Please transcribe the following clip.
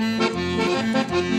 Musik